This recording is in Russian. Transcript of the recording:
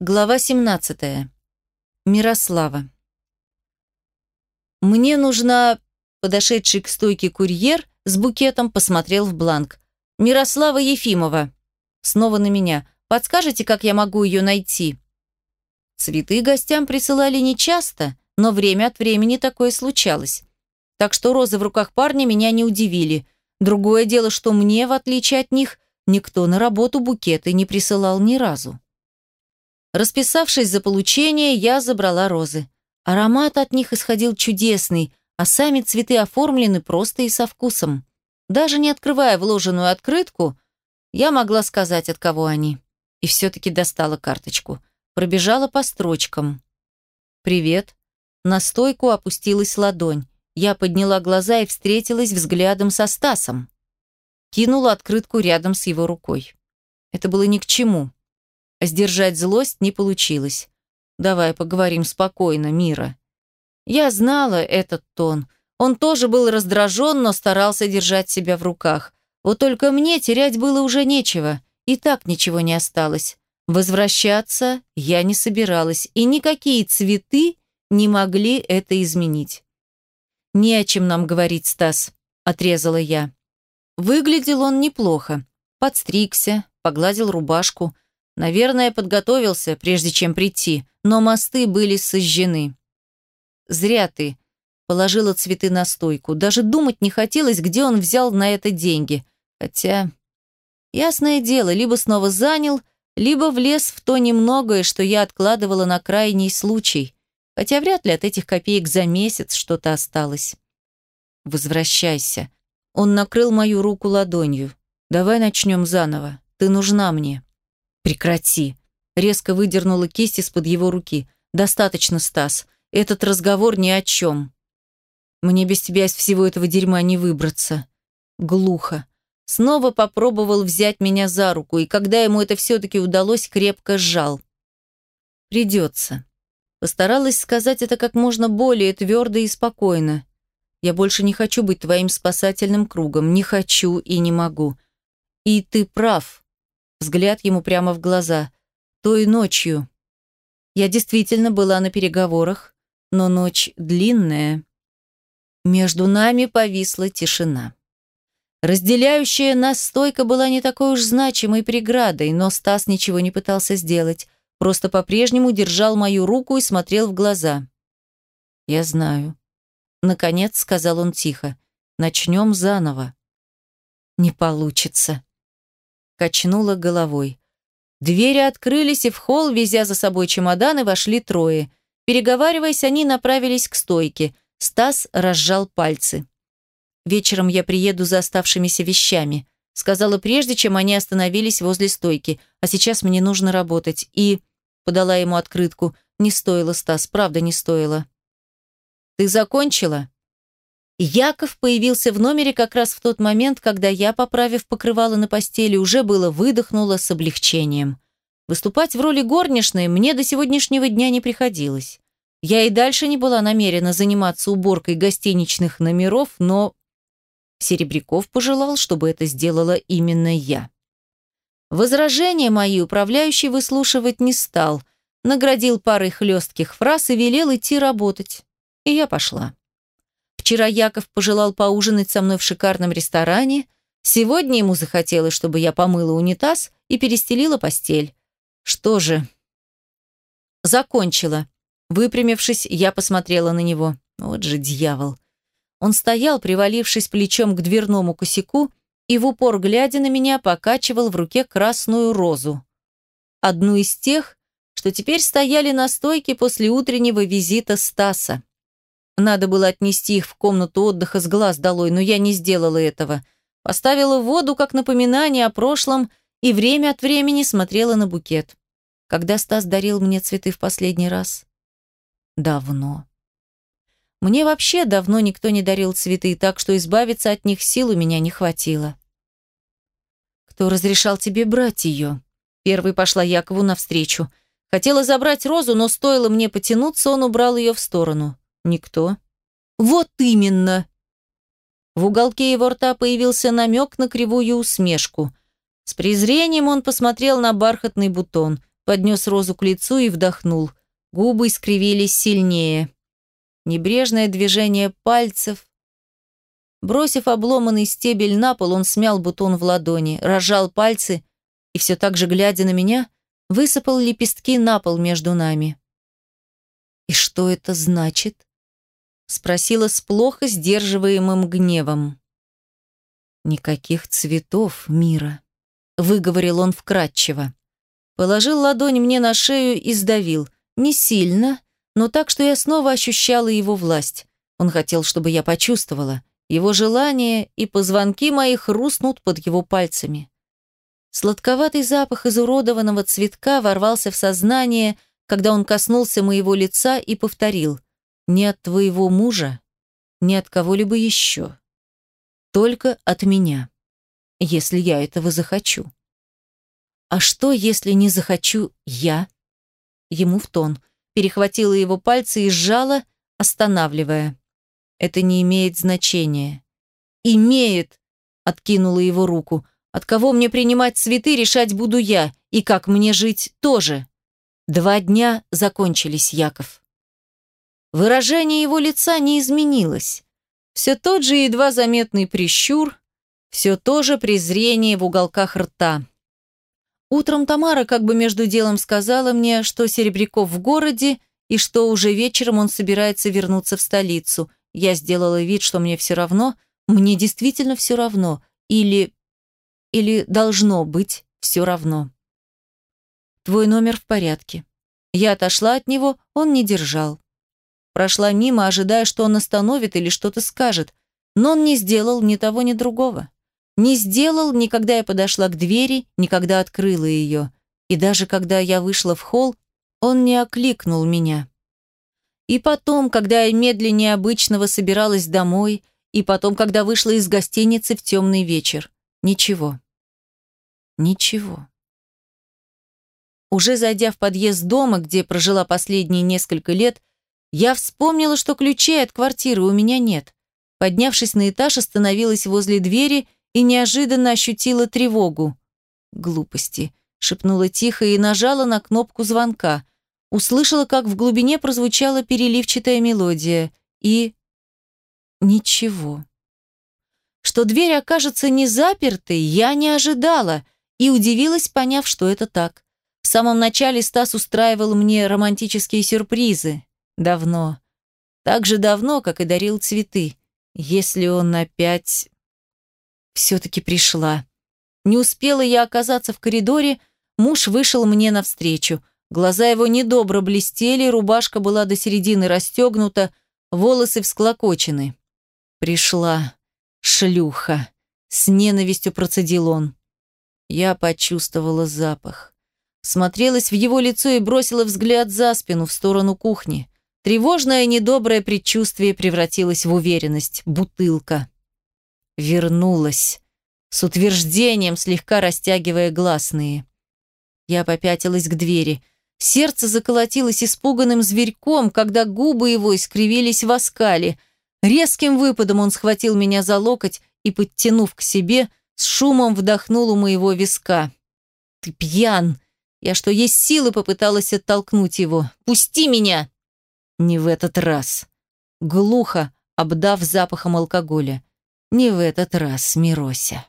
Глава 17. Мирослава. Мне нужна... Подошедший к стойке курьер с букетом посмотрел в бланк. Мирослава Ефимова. Снова на меня. Подскажете, как я могу ее найти? Цветы гостям присылали нечасто, но время от времени такое случалось. Так что розы в руках парня меня не удивили. Другое дело, что мне, в отличие от них, никто на работу букеты не присылал ни разу. Расписавшись за получение, я забрала розы. Аромат от них исходил чудесный, а сами цветы оформлены просто и со вкусом. Даже не открывая вложенную открытку, я могла сказать, от кого они. И все-таки достала карточку. Пробежала по строчкам. «Привет». На стойку опустилась ладонь. Я подняла глаза и встретилась взглядом со Стасом. Кинула открытку рядом с его рукой. Это было ни к чему. Сдержать злость не получилось. «Давай поговорим спокойно, Мира». Я знала этот тон. Он тоже был раздражен, но старался держать себя в руках. Вот только мне терять было уже нечего. И так ничего не осталось. Возвращаться я не собиралась, и никакие цветы не могли это изменить. «Не о чем нам говорить, Стас», — отрезала я. Выглядел он неплохо. Подстригся, погладил рубашку — Наверное, подготовился, прежде чем прийти, но мосты были сожжены. «Зря ты», — положила цветы на стойку. Даже думать не хотелось, где он взял на это деньги. Хотя, ясное дело, либо снова занял, либо влез в то немногое, что я откладывала на крайний случай. Хотя вряд ли от этих копеек за месяц что-то осталось. «Возвращайся». Он накрыл мою руку ладонью. «Давай начнем заново. Ты нужна мне». «Прекрати!» Резко выдернула кисть из-под его руки. «Достаточно, Стас. Этот разговор ни о чем. Мне без тебя из всего этого дерьма не выбраться». Глухо. Снова попробовал взять меня за руку, и когда ему это все-таки удалось, крепко сжал. «Придется». Постаралась сказать это как можно более твердо и спокойно. «Я больше не хочу быть твоим спасательным кругом. Не хочу и не могу. И ты прав взгляд ему прямо в глаза. Той ночью. Я действительно была на переговорах, но ночь длинная. Между нами повисла тишина. Разделяющая нас стойка была не такой уж значимой преградой, но Стас ничего не пытался сделать, просто по-прежнему держал мою руку и смотрел в глаза. «Я знаю». Наконец сказал он тихо. «Начнем заново». «Не получится», Качнула головой. Двери открылись, и в холл, везя за собой чемоданы, вошли трое. Переговариваясь, они направились к стойке. Стас разжал пальцы. «Вечером я приеду за оставшимися вещами», сказала прежде, чем они остановились возле стойки. «А сейчас мне нужно работать». И подала ему открытку. «Не стоило, Стас, правда не стоило». «Ты закончила?» Яков появился в номере как раз в тот момент, когда я, поправив покрывало на постели, уже было выдохнула с облегчением. Выступать в роли горничной мне до сегодняшнего дня не приходилось. Я и дальше не была намерена заниматься уборкой гостиничных номеров, но Серебряков пожелал, чтобы это сделала именно я. Возражения мои управляющий выслушивать не стал, наградил парой хлестких фраз и велел идти работать. И я пошла. Вчера Яков пожелал поужинать со мной в шикарном ресторане. Сегодня ему захотелось, чтобы я помыла унитаз и перестелила постель. Что же? Закончила. Выпрямившись, я посмотрела на него. Вот же дьявол. Он стоял, привалившись плечом к дверному косяку, и в упор, глядя на меня, покачивал в руке красную розу. Одну из тех, что теперь стояли на стойке после утреннего визита Стаса. Надо было отнести их в комнату отдыха с глаз долой, но я не сделала этого. Поставила воду как напоминание о прошлом и время от времени смотрела на букет. Когда Стас дарил мне цветы в последний раз? Давно. Мне вообще давно никто не дарил цветы, так что избавиться от них сил у меня не хватило. «Кто разрешал тебе брать ее?» Первой пошла Якову навстречу. Хотела забрать розу, но стоило мне потянуться, он убрал ее в сторону. Никто. Вот именно. В уголке его рта появился намек на кривую усмешку. С презрением он посмотрел на бархатный бутон, поднес розу к лицу и вдохнул. Губы искривились сильнее. Небрежное движение пальцев. Бросив обломанный стебель на пол, он смял бутон в ладони, разжал пальцы и все так же, глядя на меня, высыпал лепестки на пол между нами. «И что это значит?» Спросила с плохо сдерживаемым гневом. «Никаких цветов мира», — выговорил он вкратчиво. Положил ладонь мне на шею и сдавил. Не сильно, но так, что я снова ощущала его власть. Он хотел, чтобы я почувствовала. Его желание и позвонки мои хрустнут под его пальцами. Сладковатый запах изуродованного цветка ворвался в сознание, когда он коснулся моего лица и повторил «Не от твоего мужа, не от кого-либо еще. Только от меня, если я этого захочу». «А что, если не захочу я?» Ему в тон. Перехватила его пальцы и сжала, останавливая. «Это не имеет значения». «Имеет!» — откинула его руку. «От кого мне принимать цветы, решать буду я, и как мне жить тоже». Два дня закончились, Яков. Выражение его лица не изменилось. Все тот же едва заметный прищур, все то же презрение в уголках рта. Утром Тамара как бы между делом сказала мне, что Серебряков в городе и что уже вечером он собирается вернуться в столицу. Я сделала вид, что мне все равно, мне действительно все равно, или... или должно быть все равно. Твой номер в порядке. Я отошла от него, он не держал. Прошла мимо, ожидая, что он остановит или что-то скажет, но он не сделал ни того, ни другого. Не сделал ни когда я подошла к двери, ни когда открыла ее. И даже когда я вышла в холл, он не окликнул меня. И потом, когда я медленнее обычного собиралась домой, и потом, когда вышла из гостиницы в темный вечер. Ничего. Ничего. Уже зайдя в подъезд дома, где прожила последние несколько лет, я вспомнила, что ключей от квартиры у меня нет. Поднявшись на этаж, остановилась возле двери и неожиданно ощутила тревогу. «Глупости», — шепнула тихо и нажала на кнопку звонка. Услышала, как в глубине прозвучала переливчатая мелодия. И... ничего. Что дверь окажется не запертой, я не ожидала и удивилась, поняв, что это так. В самом начале Стас устраивал мне романтические сюрпризы. Давно. Так же давно, как и дарил цветы. Если он опять... Все-таки пришла. Не успела я оказаться в коридоре, муж вышел мне навстречу. Глаза его недобро блестели, рубашка была до середины расстегнута, волосы всклокочены. «Пришла. Шлюха!» С ненавистью процедил он. Я почувствовала запах смотрелась в его лицо и бросила взгляд за спину, в сторону кухни. Тревожное недоброе предчувствие превратилось в уверенность. Бутылка. Вернулась. С утверждением, слегка растягивая гласные. Я попятилась к двери. Сердце заколотилось испуганным зверьком, когда губы его искривились в оскале. Резким выпадом он схватил меня за локоть и, подтянув к себе, с шумом вдохнул у моего виска. «Ты пьян!» Я что есть силы попыталась оттолкнуть его. «Пусти меня!» «Не в этот раз!» Глухо, обдав запахом алкоголя. «Не в этот раз, Мирося!»